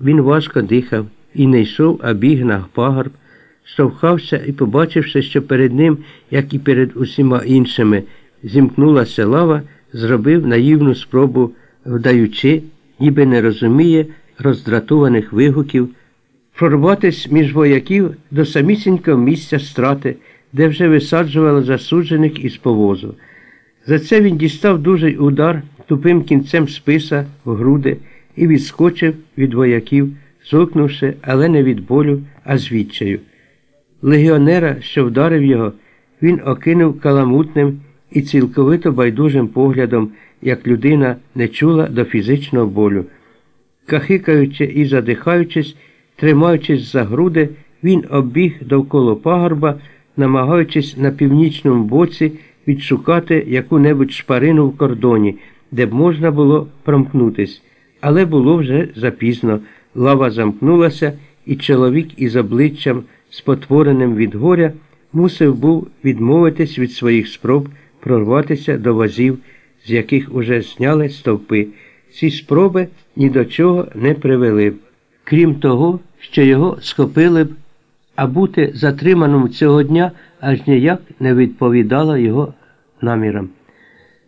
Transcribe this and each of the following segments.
Він важко дихав і не йшов, а біг на пагорб, штовхався і, побачивши, що перед ним, як і перед усіма іншими, зімкнулася лава, зробив наївну спробу, вдаючи, ніби не розуміє роздратованих вигуків, прорватися між вояків до самісінького місця страти, де вже висаджували засуджених із повозу. За це він дістав дужий удар тупим кінцем списа в груди і відскочив від вояків, зокнувши, але не від болю, а з відчаю. Легіонера, що вдарив його, він окинув каламутним і цілковито байдужим поглядом, як людина не чула до фізичного болю. Кахикаючи і задихаючись, тримаючись за груди, він обіг довкола пагорба, намагаючись на північному боці відшукати яку-небудь шпарину в кордоні, де б можна було промкнутись. Але було вже запізно. Лава замкнулася, і чоловік із обличчям, спотвореним від горя, мусив був відмовитись від своїх спроб прорватися до вазів, з яких уже зняли стовпи. Ці спроби ні до чого не привели б. Крім того, що його схопили б, а бути затриманим цього дня аж ніяк не відповідало його намірам.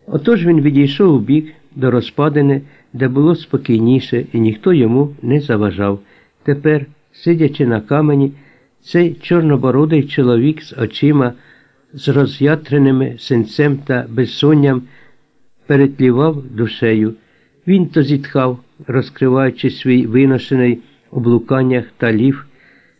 Отож він відійшов у бік до розпадини, де було спокійніше, і ніхто йому не заважав. Тепер, сидячи на камені, цей чорнобородий чоловік з очима, з роз'ятреними синцем та безсонням, перетлівав душею. Він то зітхав, розкриваючи свій виношений у блуканнях талів,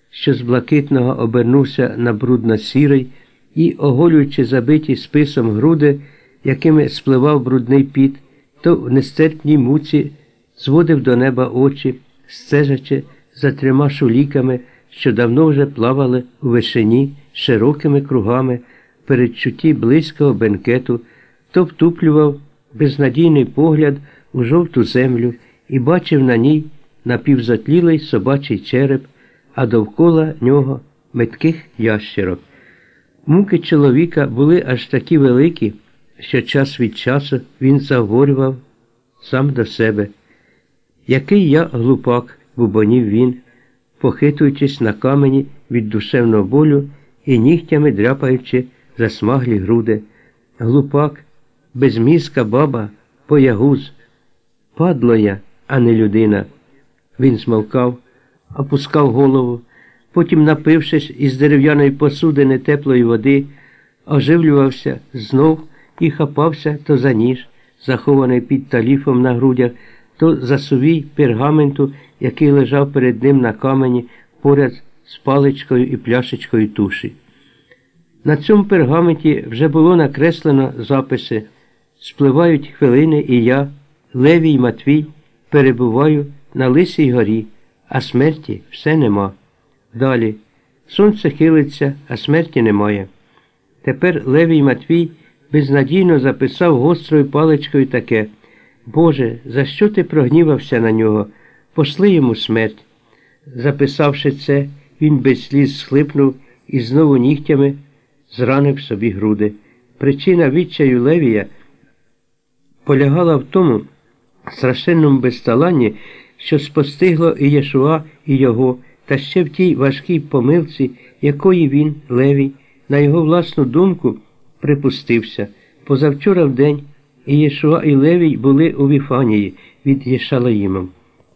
що з блакитного обернувся на брудно-сірий, і, оголюючи забиті списом груди, якими спливав брудний піт, то в нестерпній муці зводив до неба очі, стежачи за трьома шуліками, що давно вже плавали у вишені широкими кругами, передчутті близького бенкету, то втуплював безнадійний погляд у жовту землю і бачив на ній напівзатлілий собачий череп, а довкола нього метких ящерок. Муки чоловіка були аж такі великі, що час від часу він заговорював сам до себе. Який я глупак, бубонів він, похитуючись на камені від душевного болю і нігтями дряпаючи засмаглі груди. Глупак, безмізка баба, поягуз. Падло я, а не людина. Він змовкав, опускав голову, потім, напившись із дерев'яної посудини теплої води, оживлювався знов і хапався то за ніж, захований під таліфом на грудях, то за сувій пергаменту, який лежав перед ним на камені поряд з паличкою і пляшечкою туші. На цьому пергаменті вже було накреслено записи Спливають хвилини, і я, Левій Матвій, перебуваю на Лисій горі, а смерті все нема. Далі. Сонце хилиться, а смерті немає. Тепер Левій Матвій безнадійно записав гострою паличкою таке Боже, за що ти прогнівався на нього? Пошли йому смерть. Записавши це, він без сліз схлипнув і знову нігтями зранив собі груди. Причина відчаю Левія полягала в тому страшенному безталанні, що спостигло і Єшуа, і його, та ще в тій важкій помилці, якої він, Левій, на його власну думку, припустився. Позавчора в день Єшуа, і Левій були у Віфанії від Єшалаїмом,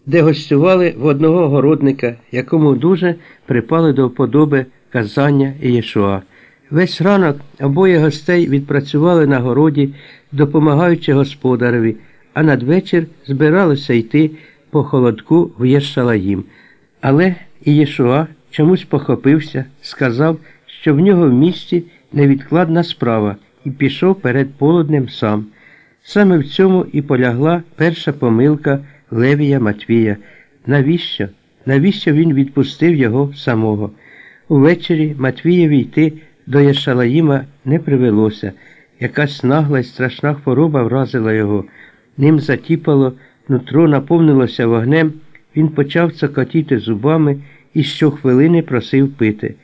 де гостювали в одного городника, якому дуже припали до вподоби казання Єшуа. Весь ранок обоє гостей відпрацювали на городі, допомагаючи господареві, а надвечір збиралися йти по холодку в Єршалаїм. Але Ієшуа чомусь похопився, сказав, що в нього в місті невідкладна справа, і пішов перед полуднем сам. Саме в цьому і полягла перша помилка Левія Матвія. Навіщо? Навіщо він відпустив його самого? Увечері Матвієві йти до Єшалаїма не привелося. Якась нагла й страшна хвороба вразила його. Ним затіпало, нутро наповнилося вогнем, він почав цокотіти зубами і щохвилини просив пити.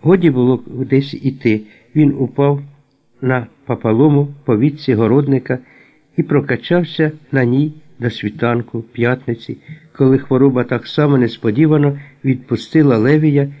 Годі було кудись іти. Він упав на папалому повітці городника і прокачався на ній до світанку, п'ятниці, коли хвороба так само несподівано відпустила Левія